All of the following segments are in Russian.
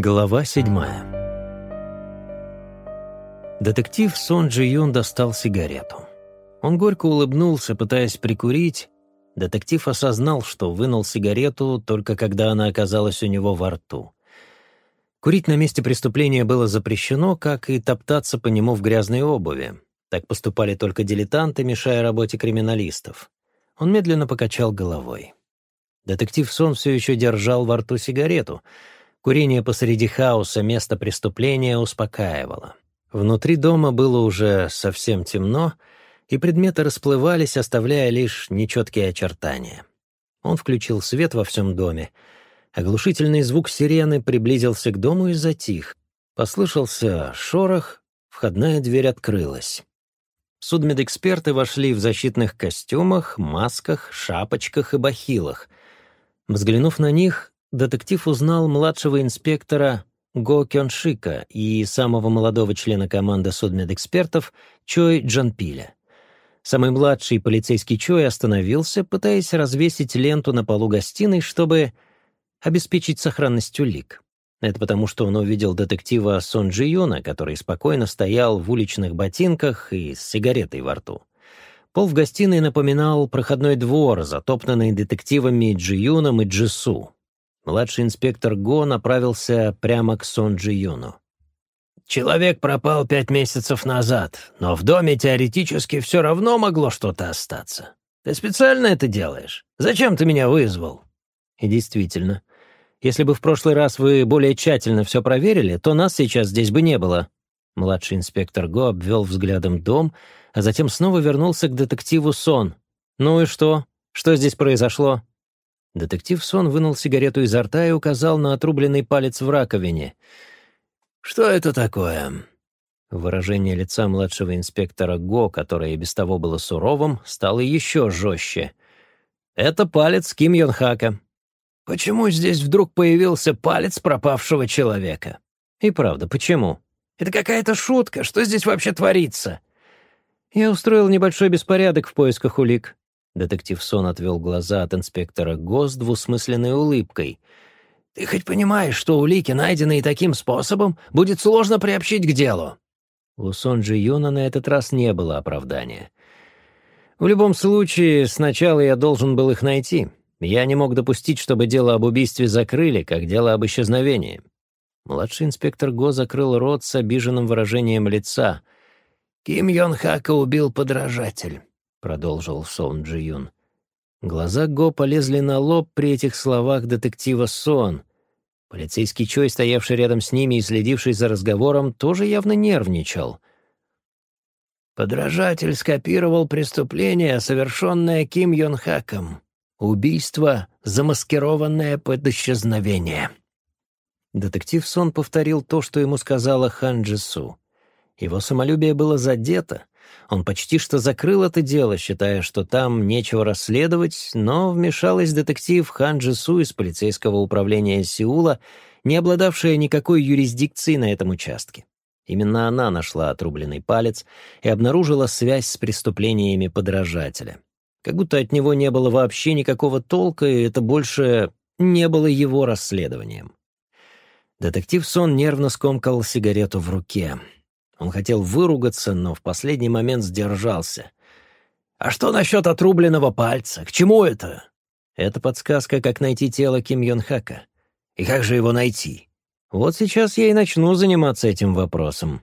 Глава седьмая. Детектив Сон Джи Юн достал сигарету. Он горько улыбнулся, пытаясь прикурить. Детектив осознал, что вынул сигарету только когда она оказалась у него во рту. Курить на месте преступления было запрещено, как и топтаться по нему в грязной обуви. Так поступали только дилетанты, мешая работе криминалистов. Он медленно покачал головой. Детектив Сон все еще держал во рту сигарету — Курение посреди хаоса места преступления успокаивало. Внутри дома было уже совсем темно, и предметы расплывались, оставляя лишь нечеткие очертания. Он включил свет во всем доме. Оглушительный звук сирены приблизился к дому и затих. Послышался шорох, входная дверь открылась. Судмедэксперты вошли в защитных костюмах, масках, шапочках и бахилах. Взглянув на них, детектив узнал младшего инспектора Го Кёншика и самого молодого члена команды судмедэкспертов Чой Джанпиля. Самый младший полицейский Чой остановился, пытаясь развесить ленту на полу гостиной, чтобы обеспечить сохранность улик. Это потому, что он увидел детектива Сон Джи Юна, который спокойно стоял в уличных ботинках и с сигаретой во рту. Пол в гостиной напоминал проходной двор, затоптанный детективами Джи Юном и Джису. Младший инспектор Го направился прямо к Сон Джи Юну. «Человек пропал пять месяцев назад, но в доме теоретически все равно могло что-то остаться. Ты специально это делаешь? Зачем ты меня вызвал?» И действительно, если бы в прошлый раз вы более тщательно все проверили, то нас сейчас здесь бы не было. Младший инспектор Го обвел взглядом дом, а затем снова вернулся к детективу Сон. «Ну и что? Что здесь произошло?» Детектив Сон вынул сигарету изо рта и указал на отрубленный палец в раковине. «Что это такое?» Выражение лица младшего инспектора Го, которое и без того было суровым, стало еще жестче. «Это палец Ким Йон Хака». «Почему здесь вдруг появился палец пропавшего человека?» «И правда, почему?» «Это какая-то шутка. Что здесь вообще творится?» «Я устроил небольшой беспорядок в поисках улик. Детектив Сон отвел глаза от инспектора ГОС двусмысленной улыбкой. «Ты хоть понимаешь, что улики, найденные таким способом, будет сложно приобщить к делу?» У Сон Джи Юна на этот раз не было оправдания. «В любом случае, сначала я должен был их найти. Я не мог допустить, чтобы дело об убийстве закрыли, как дело об исчезновении». Младший инспектор Го закрыл рот с обиженным выражением лица. «Ким Йон Хака убил подражатель. — продолжил Сон Джи Юн. Глаза Го полезли на лоб при этих словах детектива Сон. Полицейский Чой, стоявший рядом с ними и следивший за разговором, тоже явно нервничал. Подражатель скопировал преступление, совершенное Ким Йон Хаком. Убийство, замаскированное под исчезновение. Детектив Сон повторил то, что ему сказала Хан Джису. Его самолюбие было задето, он почти что закрыл это дело, считая, что там нечего расследовать, но вмешалась детектив Хан Джису из полицейского управления Сеула, не обладавшая никакой юрисдикцией на этом участке. Именно она нашла отрубленный палец и обнаружила связь с преступлениями подражателя. Как будто от него не было вообще никакого толка, и это больше не было его расследованием. Детектив Сон нервно скомкал сигарету в руке. Он хотел выругаться, но в последний момент сдержался. «А что насчет отрубленного пальца? К чему это?» «Это подсказка, как найти тело Ким Йон Хака. И как же его найти?» «Вот сейчас я и начну заниматься этим вопросом».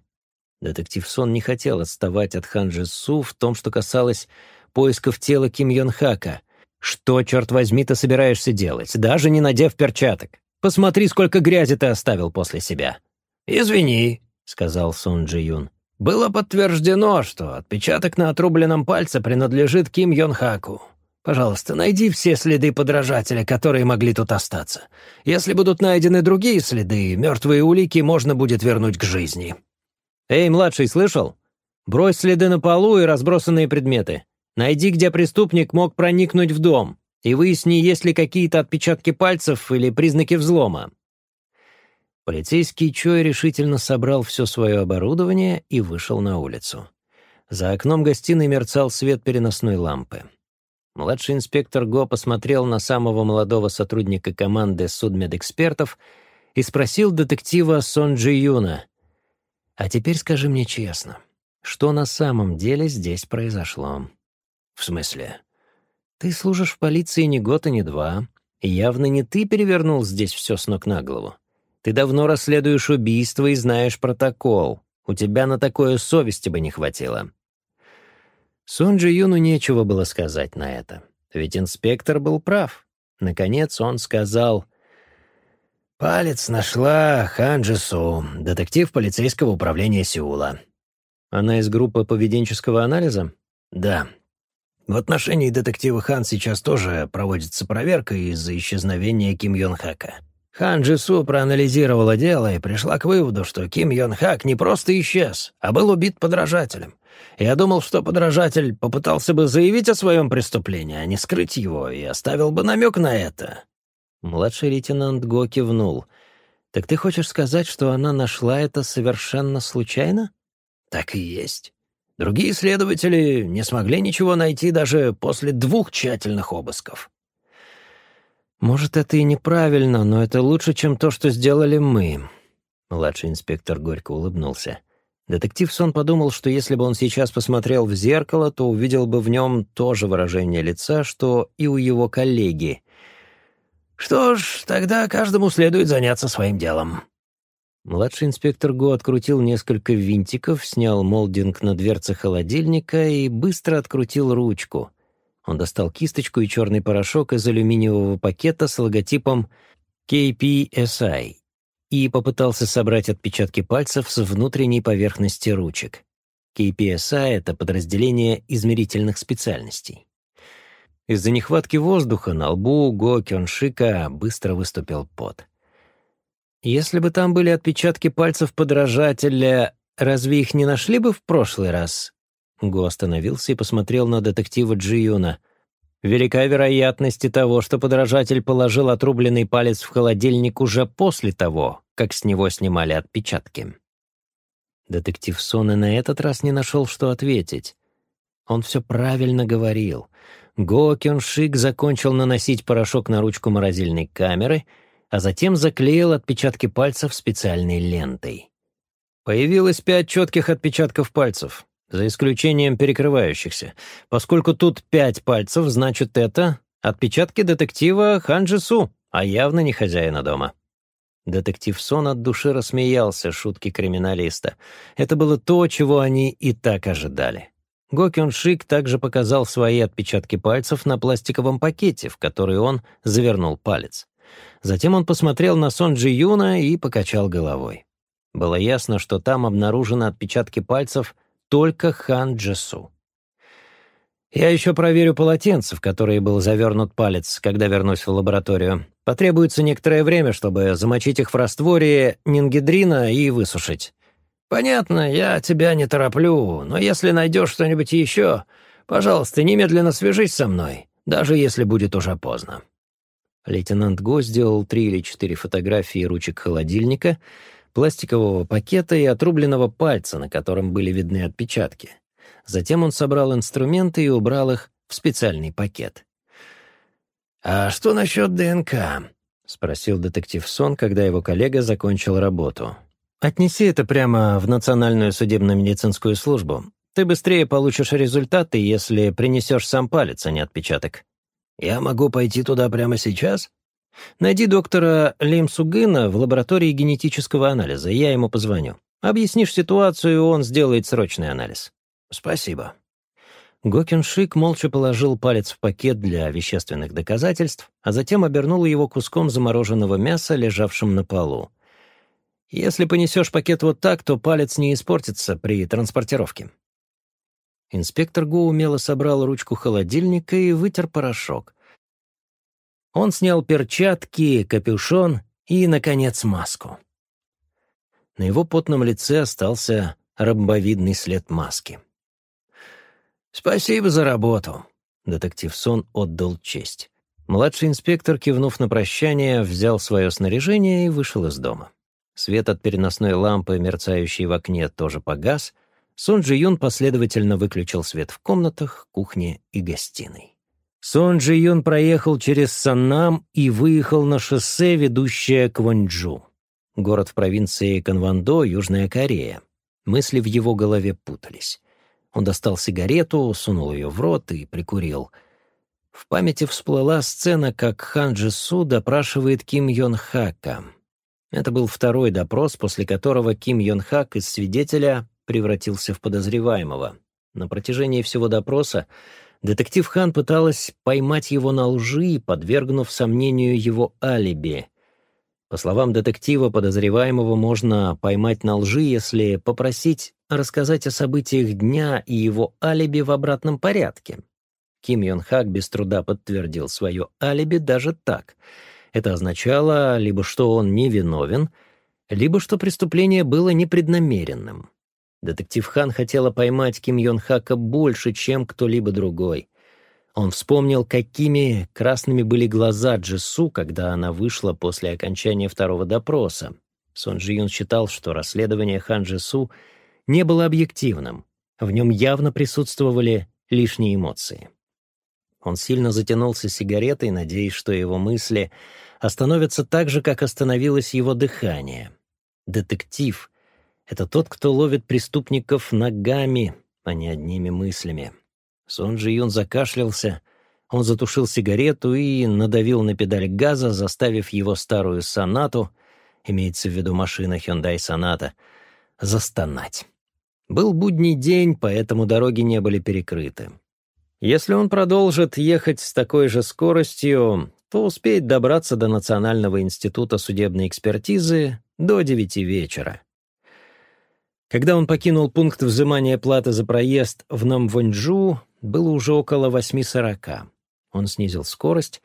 Детектив Сон не хотел отставать от Хан Су в том, что касалось поисков тела Ким Йон Хака. «Что, черт возьми, ты собираешься делать, даже не надев перчаток? Посмотри, сколько грязи ты оставил после себя». «Извини», — сказал Сун Джи Юн. «Было подтверждено, что отпечаток на отрубленном пальце принадлежит Ким Йон Хаку. Пожалуйста, найди все следы подражателя, которые могли тут остаться. Если будут найдены другие следы, мертвые улики можно будет вернуть к жизни». «Эй, младший, слышал? Брось следы на полу и разбросанные предметы. Найди, где преступник мог проникнуть в дом, и выясни, есть ли какие-то отпечатки пальцев или признаки взлома. Полицейский Чой решительно собрал все свое оборудование и вышел на улицу. За окном гостиной мерцал свет переносной лампы. Младший инспектор Го посмотрел на самого молодого сотрудника команды судмедэкспертов и спросил детектива Сон Джи Юна. «А теперь скажи мне честно, что на самом деле здесь произошло?» «В смысле?» «Ты служишь в полиции не год и не два, и явно не ты перевернул здесь все с ног на голову. Ты давно расследуешь убийство и знаешь протокол. У тебя на такое совести бы не хватило». Сон Джи Юну нечего было сказать на это, ведь инспектор был прав. Наконец он сказал, «Палец нашла Ханджису, детектив полицейского управления Сеула». «Она из группы поведенческого анализа?» «Да. В отношении детектива Хан сейчас тоже проводится проверка из-за исчезновения Ким Йон Хака. Хан Джису проанализировала дело и пришла к выводу, что Ким Йон Хак не просто исчез, а был убит подражателем. Я думал, что подражатель попытался бы заявить о своем преступлении, а не скрыть его, и оставил бы намек на это. Младший лейтенант Го кивнул. «Так ты хочешь сказать, что она нашла это совершенно случайно?» «Так и есть. Другие следователи не смогли ничего найти даже после двух тщательных обысков». «Может, это и неправильно, но это лучше, чем то, что сделали мы». Младший инспектор горько улыбнулся. Детектив Сон подумал, что если бы он сейчас посмотрел в зеркало, то увидел бы в нем то же выражение лица, что и у его коллеги. «Что ж, тогда каждому следует заняться своим делом». Младший инспектор Го открутил несколько винтиков, снял молдинг на дверце холодильника и быстро открутил ручку. Он достал кисточку и черный порошок из алюминиевого пакета с логотипом KPSI и попытался собрать отпечатки пальцев с внутренней поверхности ручек. KPSI — это подразделение измерительных специальностей. Из-за нехватки воздуха на лбу Го Кёншика быстро выступил пот. Если бы там были отпечатки пальцев подражателя, разве их не нашли бы в прошлый раз? Го остановился и посмотрел на детектива Джиюна. Велика вероятность того, что подражатель положил отрубленный палец в холодильник уже после того, как с него снимали отпечатки. Детектив Сон и на этот раз не нашел, что ответить. Он все правильно говорил. Го Кёншик закончил наносить порошок на ручку морозильной камеры, а затем заклеил отпечатки пальцев специальной лентой. Появилось пять четких отпечатков пальцев за исключением перекрывающихся. Поскольку тут пять пальцев, значит, это отпечатки детектива Ханджису, а явно не хозяина дома. Детектив Сон от души рассмеялся шутки криминалиста. Это было то, чего они и так ожидали. Го Кён Шик также показал свои отпечатки пальцев на пластиковом пакете, в который он завернул палец. Затем он посмотрел на Сон Джи Юна и покачал головой. Было ясно, что там обнаружены отпечатки пальцев только Хан Джесу. Я еще проверю полотенце, в которое был завернут палец, когда вернусь в лабораторию. Потребуется некоторое время, чтобы замочить их в растворе нингидрина и высушить. Понятно, я тебя не тороплю, но если найдешь что-нибудь еще, пожалуйста, немедленно свяжись со мной, даже если будет уже поздно. Лейтенант Го сделал три или четыре фотографии ручек холодильника — пластикового пакета и отрубленного пальца, на котором были видны отпечатки. Затем он собрал инструменты и убрал их в специальный пакет. «А что насчет ДНК?» — спросил детектив Сон, когда его коллега закончил работу. «Отнеси это прямо в Национальную судебно-медицинскую службу. Ты быстрее получишь результаты, если принесешь сам палец, а не отпечаток». «Я могу пойти туда прямо сейчас?» Найди доктора Лим Сугына в лаборатории генетического анализа, я ему позвоню. Объяснишь ситуацию, он сделает срочный анализ. Спасибо. Гокин Шик молча положил палец в пакет для вещественных доказательств, а затем обернул его куском замороженного мяса, лежавшим на полу. Если понесешь пакет вот так, то палец не испортится при транспортировке. Инспектор Го умело собрал ручку холодильника и вытер порошок. Он снял перчатки, капюшон и, наконец, маску. На его потном лице остался ромбовидный след маски. «Спасибо за работу», — детектив Сон отдал честь. Младший инспектор, кивнув на прощание, взял свое снаряжение и вышел из дома. Свет от переносной лампы, мерцающей в окне, тоже погас. Сон Джи Юн последовательно выключил свет в комнатах, кухне и гостиной. Сон Джи Юн проехал через Саннам и выехал на шоссе, ведущее к Вонджу. город в провинции Канвандо, Южная Корея. Мысли в его голове путались. Он достал сигарету, сунул ее в рот и прикурил. В памяти всплыла сцена, как Хан Джису допрашивает Ким Йон Хака. Это был второй допрос, после которого Ким Йон Хак из свидетеля превратился в подозреваемого. На протяжении всего допроса детектив Хан пыталась поймать его на лжи, подвергнув сомнению его алиби. По словам детектива, подозреваемого можно поймать на лжи, если попросить рассказать о событиях дня и его алиби в обратном порядке. Ким Йон Хак без труда подтвердил свое алиби даже так. Это означало либо что он невиновен, либо что преступление было непреднамеренным. Детектив Хан хотела поймать Ким Йон Хака больше, чем кто-либо другой. Он вспомнил, какими красными были глаза Джису, когда она вышла после окончания второго допроса. Сон Джи Юн считал, что расследование Хан Джису не было объективным. В нем явно присутствовали лишние эмоции. Он сильно затянулся сигаретой, надеясь, что его мысли остановятся так же, как остановилось его дыхание. Детектив — это тот, кто ловит преступников ногами, а не одними мыслями. Сон Джи Юн закашлялся, он затушил сигарету и надавил на педаль газа, заставив его старую сонату, имеется в виду машина Hyundai Sonata, застонать. Был будний день, поэтому дороги не были перекрыты. Если он продолжит ехать с такой же скоростью, то успеет добраться до Национального института судебной экспертизы до девяти вечера. Когда он покинул пункт взимания платы за проезд в Намвонджу, было уже около 8.40. Он снизил скорость.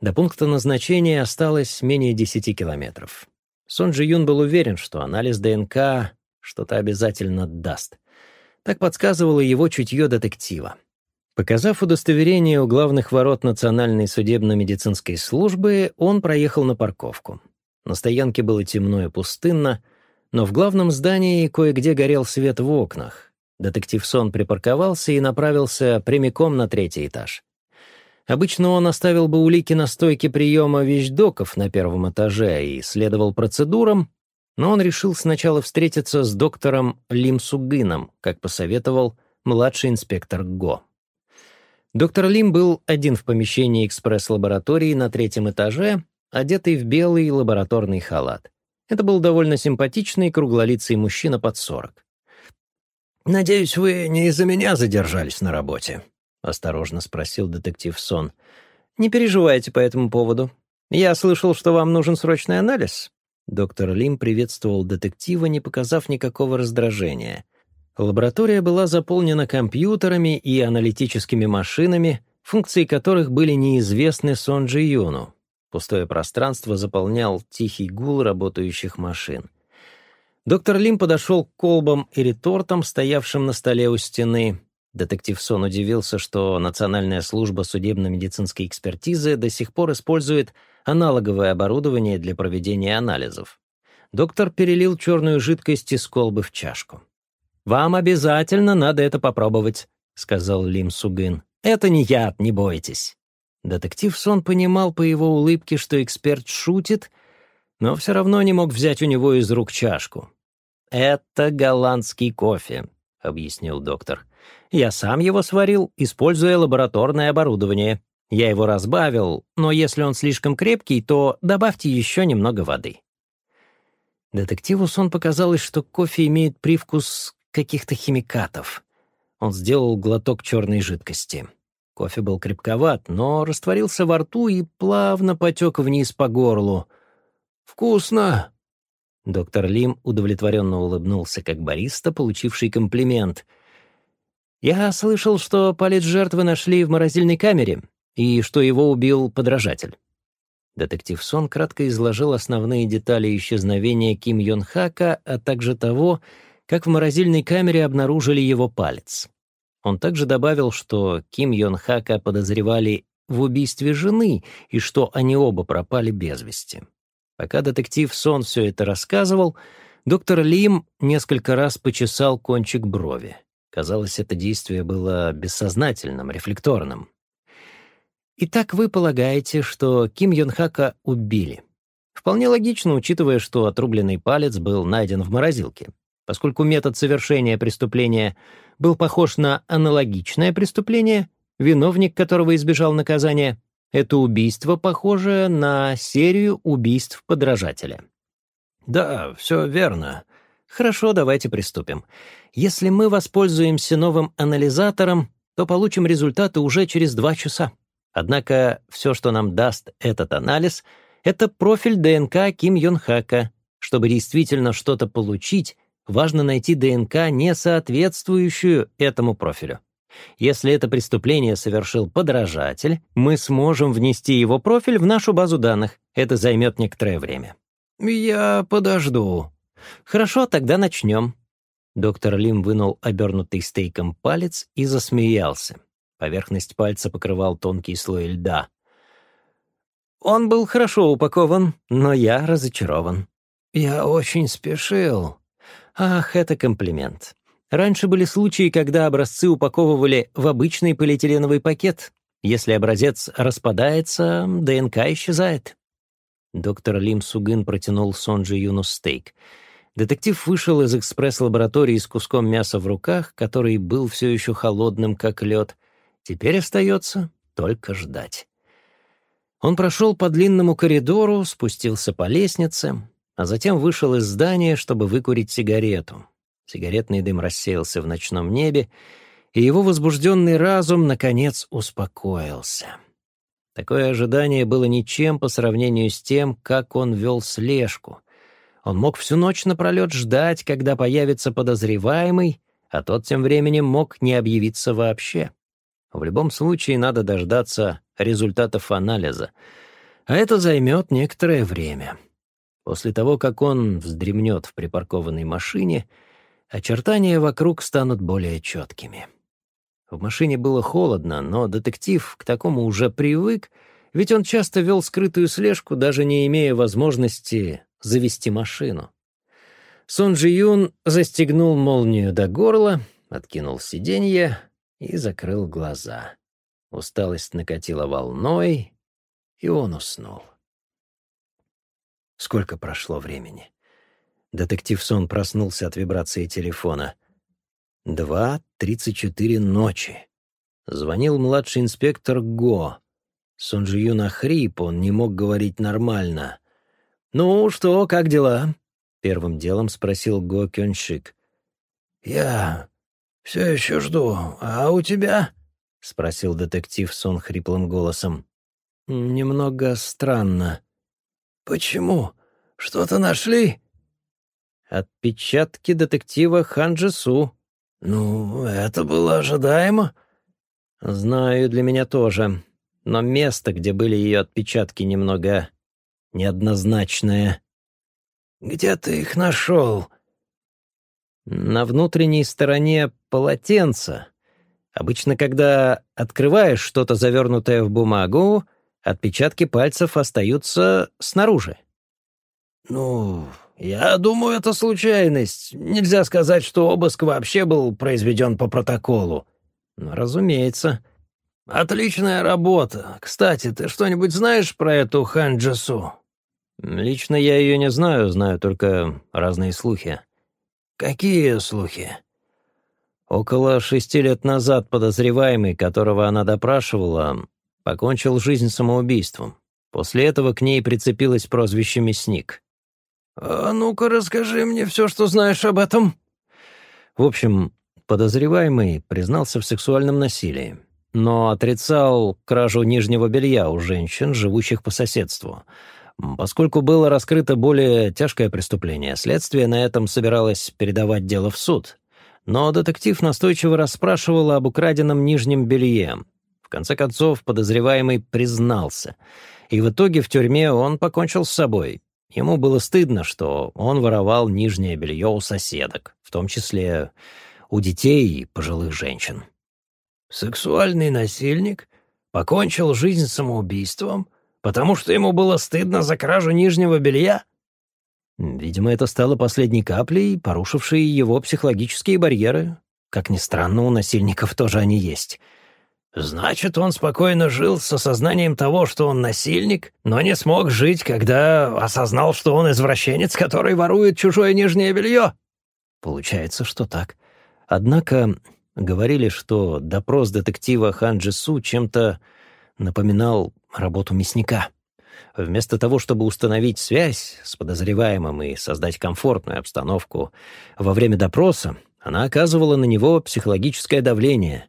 До пункта назначения осталось менее 10 километров. Сон Джи Юн был уверен, что анализ ДНК что-то обязательно даст. Так подсказывало его чутье детектива. Показав удостоверение у главных ворот Национальной судебно-медицинской службы, он проехал на парковку. На стоянке было темно и пустынно, но в главном здании кое-где горел свет в окнах. Детектив Сон припарковался и направился прямиком на третий этаж. Обычно он оставил бы улики на стойке приема вещдоков на первом этаже и следовал процедурам, но он решил сначала встретиться с доктором Лим Сугыном, как посоветовал младший инспектор Го. Доктор Лим был один в помещении экспресс-лаборатории на третьем этаже, одетый в белый лабораторный халат. Это был довольно симпатичный круглолицый мужчина под сорок. «Надеюсь, вы не из-за меня задержались на работе?» — осторожно спросил детектив Сон. «Не переживайте по этому поводу. Я слышал, что вам нужен срочный анализ. Доктор Лим приветствовал детектива, не показав никакого раздражения. Лаборатория была заполнена компьютерами и аналитическими машинами, функции которых были неизвестны Сон Джи Юну. Пустое пространство заполнял тихий гул работающих машин. Доктор Лим подошел к колбам и ретортам, стоявшим на столе у стены. Детектив Сон удивился, что Национальная служба судебно-медицинской экспертизы до сих пор использует аналоговое оборудование для проведения анализов. Доктор перелил черную жидкость из колбы в чашку. «Вам обязательно надо это попробовать», — сказал Лим Сугын. «Это не яд, не бойтесь». Детектив Сон понимал по его улыбке, что эксперт шутит, но все равно не мог взять у него из рук чашку. «Это голландский кофе», — объяснил доктор. «Я сам его сварил, используя лабораторное оборудование. Я его разбавил, но если он слишком крепкий, то добавьте еще немного воды. Детективу сон показалось, что кофе имеет привкус каких-то химикатов. Он сделал глоток черной жидкости. Кофе был крепковат, но растворился во рту и плавно потек вниз по горлу. «Вкусно!» Доктор Лим удовлетворенно улыбнулся, как бариста, получивший комплимент. «Я слышал, что палец жертвы нашли в морозильной камере и что его убил подражатель. Детектив Сон кратко изложил основные детали исчезновения Ким Йон Хака, а также того, как в морозильной камере обнаружили его палец. Он также добавил, что Ким Йон Хака подозревали в убийстве жены и что они оба пропали без вести. Пока детектив Сон все это рассказывал, доктор Лим несколько раз почесал кончик брови. Казалось, это действие было бессознательным, рефлекторным. Итак, вы полагаете, что Ким Йон Хака убили. Вполне логично, учитывая, что отрубленный палец был найден в морозилке. Поскольку метод совершения преступления был похож на аналогичное преступление, виновник которого избежал наказания, это убийство похоже на серию убийств подражателя. «Да, все верно. Хорошо, давайте приступим. Если мы воспользуемся новым анализатором, то получим результаты уже через два часа. Однако все, что нам даст этот анализ — это профиль ДНК Ким Йон Хака. Чтобы действительно что-то получить, важно найти ДНК, не соответствующую этому профилю. Если это преступление совершил подражатель, мы сможем внести его профиль в нашу базу данных. Это займет некоторое время. «Я подожду». «Хорошо, тогда начнем». Доктор Лим вынул обернутый стейком палец и засмеялся. Поверхность пальца покрывал тонкий слой льда. Он был хорошо упакован, но я разочарован. Я очень спешил. Ах, это комплимент. Раньше были случаи, когда образцы упаковывали в обычный полиэтиленовый пакет. Если образец распадается, ДНК исчезает. Доктор Лим Сугын протянул Сонджи Юну стейк. Детектив вышел из экспресс-лаборатории с куском мяса в руках, который был все еще холодным, как лед. Теперь остается только ждать. Он прошел по длинному коридору, спустился по лестнице, а затем вышел из здания, чтобы выкурить сигарету. Сигаретный дым рассеялся в ночном небе, и его возбужденный разум, наконец, успокоился. Такое ожидание было ничем по сравнению с тем, как он вел слежку. Он мог всю ночь напролет ждать, когда появится подозреваемый, а тот тем временем мог не объявиться вообще. В любом случае надо дождаться результатов анализа, а это займет некоторое время. После того, как он вздремнет в припаркованной машине, очертания вокруг станут более четкими. В машине было холодно, но детектив к такому уже привык, ведь он часто вел скрытую слежку, даже не имея возможности завести машину. Сон Джи Юн застегнул молнию до горла, откинул сиденье и закрыл глаза. Усталость накатила волной, и он уснул. Сколько прошло времени? Детектив Сон проснулся от вибрации телефона. Два тридцать четыре ночи. Звонил младший инспектор Го. Сон Джи хрип, он не мог говорить нормально. «Ну что, как дела?» — первым делом спросил Го Кёншик. «Я все еще жду. А у тебя?» — спросил детектив Сон хриплым голосом. «Немного странно». «Почему? Что-то нашли?» «Отпечатки детектива Ханджису». «Ну, это было ожидаемо». «Знаю, для меня тоже. Но место, где были ее отпечатки, немного неоднозначное». «Где ты их нашел?» «На внутренней стороне полотенца», Обычно, когда открываешь что-то завернутое в бумагу, отпечатки пальцев остаются снаружи. «Ну, я думаю, это случайность. Нельзя сказать, что обыск вообще был произведен по протоколу». Ну, разумеется. «Отличная работа. Кстати, ты что-нибудь знаешь про эту Хан Джасу?» «Лично я ее не знаю, знаю только разные слухи». «Какие слухи?» Около шести лет назад подозреваемый, которого она допрашивала, покончил жизнь самоубийством. После этого к ней прицепилось прозвище «Мясник». «А ну-ка расскажи мне все, что знаешь об этом». В общем, подозреваемый признался в сексуальном насилии, но отрицал кражу нижнего белья у женщин, живущих по соседству. Поскольку было раскрыто более тяжкое преступление, следствие на этом собиралось передавать дело в суд — но детектив настойчиво расспрашивал об украденном нижнем белье. В конце концов, подозреваемый признался. И в итоге в тюрьме он покончил с собой. Ему было стыдно, что он воровал нижнее белье у соседок, в том числе у детей и пожилых женщин. «Сексуальный насильник покончил жизнь самоубийством, потому что ему было стыдно за кражу нижнего белья?» Видимо, это стало последней каплей, порушившей его психологические барьеры. Как ни странно, у насильников тоже они есть. Значит, он спокойно жил с осознанием того, что он насильник, но не смог жить, когда осознал, что он извращенец, который ворует чужое нижнее белье? Получается, что так. Однако говорили, что допрос детектива Ханджи Су чем-то напоминал работу мясника. Вместо того, чтобы установить связь с подозреваемым и создать комфортную обстановку, во время допроса она оказывала на него психологическое давление.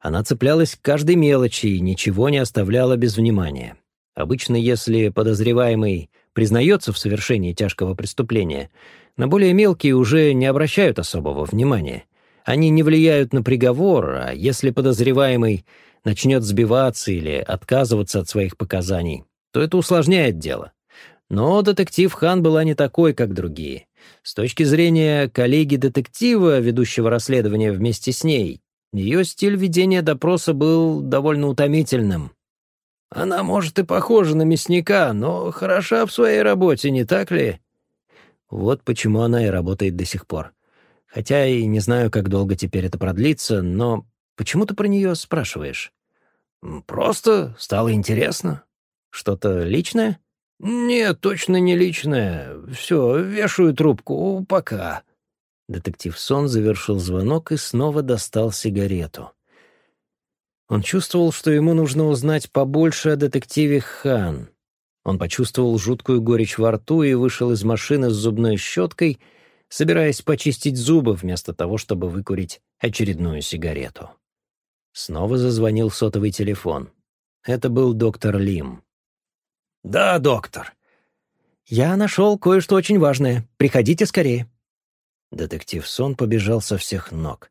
Она цеплялась к каждой мелочи и ничего не оставляла без внимания. Обычно, если подозреваемый признается в совершении тяжкого преступления, на более мелкие уже не обращают особого внимания. Они не влияют на приговор, а если подозреваемый начнет сбиваться или отказываться от своих показаний, то это усложняет дело. Но детектив Хан была не такой, как другие. С точки зрения коллеги-детектива, ведущего расследование вместе с ней, ее стиль ведения допроса был довольно утомительным. «Она, может, и похожа на мясника, но хороша в своей работе, не так ли?» Вот почему она и работает до сих пор. Хотя и не знаю, как долго теперь это продлится, но почему ты про нее спрашиваешь? «Просто стало интересно». «Что-то личное?» «Нет, точно не личное. Все, вешаю трубку. Пока». Детектив Сон завершил звонок и снова достал сигарету. Он чувствовал, что ему нужно узнать побольше о детективе Хан. Он почувствовал жуткую горечь во рту и вышел из машины с зубной щеткой, собираясь почистить зубы вместо того, чтобы выкурить очередную сигарету. Снова зазвонил сотовый телефон. Это был доктор Лим. «Да, доктор». «Я нашел кое-что очень важное. Приходите скорее». Детектив Сон побежал со всех ног.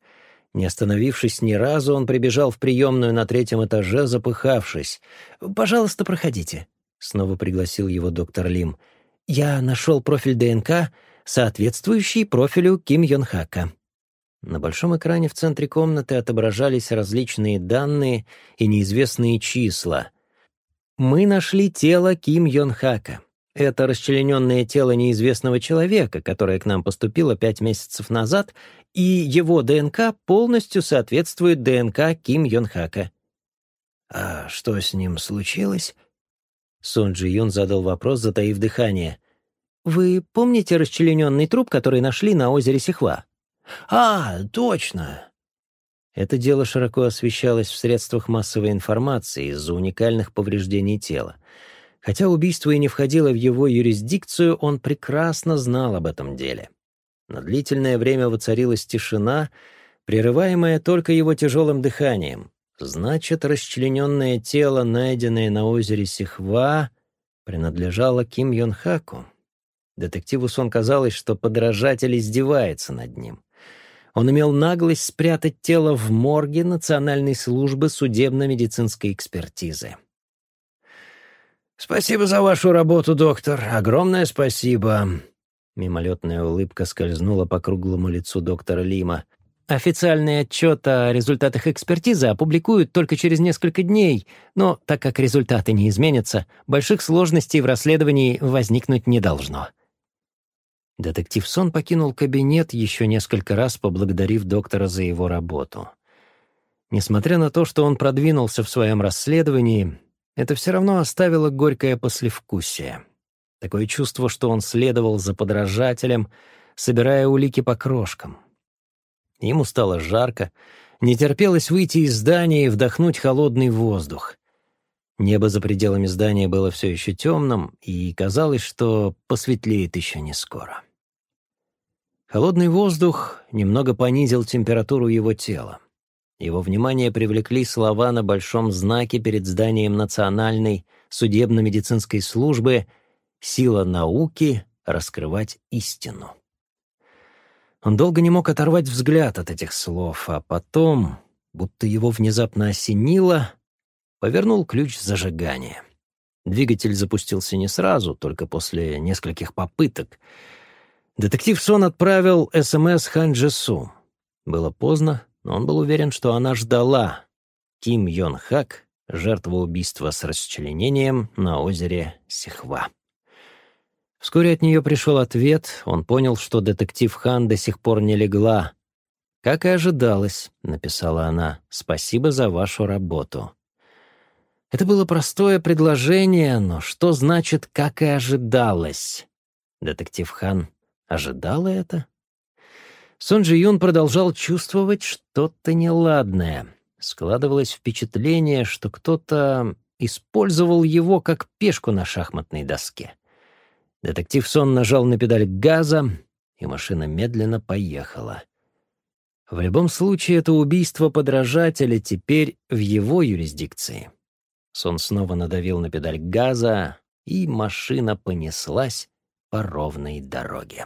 Не остановившись ни разу, он прибежал в приемную на третьем этаже, запыхавшись. «Пожалуйста, проходите», — снова пригласил его доктор Лим. «Я нашел профиль ДНК, соответствующий профилю Ким Йон Хака. На большом экране в центре комнаты отображались различные данные и неизвестные числа. Мы нашли тело Ким Йон Хака. Это расчлененное тело неизвестного человека, которое к нам поступило пять месяцев назад, и его ДНК полностью соответствует ДНК Ким Йон Хака. «А что с ним случилось?» Сон Джи Юн задал вопрос, затаив дыхание. «Вы помните расчлененный труп, который нашли на озере Сихва?» «А, точно!» Это дело широко освещалось в средствах массовой информации из-за уникальных повреждений тела. Хотя убийство и не входило в его юрисдикцию, он прекрасно знал об этом деле. На длительное время воцарилась тишина, прерываемая только его тяжелым дыханием. Значит, расчлененное тело, найденное на озере Сихва, принадлежало Ким Йон Хаку. Детективу Сон казалось, что подражатель издевается над ним. Он имел наглость спрятать тело в морге Национальной службы судебно-медицинской экспертизы. «Спасибо за вашу работу, доктор. Огромное спасибо». Мимолетная улыбка скользнула по круглому лицу доктора Лима. Официальный отчет о результатах экспертизы опубликуют только через несколько дней, но так как результаты не изменятся, больших сложностей в расследовании возникнуть не должно. Детектив Сон покинул кабинет, еще несколько раз поблагодарив доктора за его работу. Несмотря на то, что он продвинулся в своем расследовании, это все равно оставило горькое послевкусие. Такое чувство, что он следовал за подражателем, собирая улики по крошкам. Ему стало жарко, не терпелось выйти из здания и вдохнуть холодный воздух. Небо за пределами здания было все еще темным, и казалось, что посветлеет еще не скоро. Холодный воздух немного понизил температуру его тела. Его внимание привлекли слова на большом знаке перед зданием Национальной судебно-медицинской службы «Сила науки — раскрывать истину». Он долго не мог оторвать взгляд от этих слов, а потом, будто его внезапно осенило, повернул ключ зажигания. Двигатель запустился не сразу, только после нескольких попыток — Детектив Сон отправил СМС Хан Джесу. Было поздно, но он был уверен, что она ждала. Ким Йон Хак, жертва убийства с расчленением на озере Сихва. Вскоре от нее пришел ответ, он понял, что детектив Хан до сих пор не легла. «Как и ожидалось», — написала она, — «спасибо за вашу работу». Это было простое предложение, но что значит «как и ожидалось»? Детектив Хан ожидала это? Сон Джи Юн продолжал чувствовать что-то неладное. Складывалось впечатление, что кто-то использовал его как пешку на шахматной доске. Детектив Сон нажал на педаль газа, и машина медленно поехала. В любом случае, это убийство подражателя теперь в его юрисдикции. Сон снова надавил на педаль газа, и машина понеслась по ровной дороге.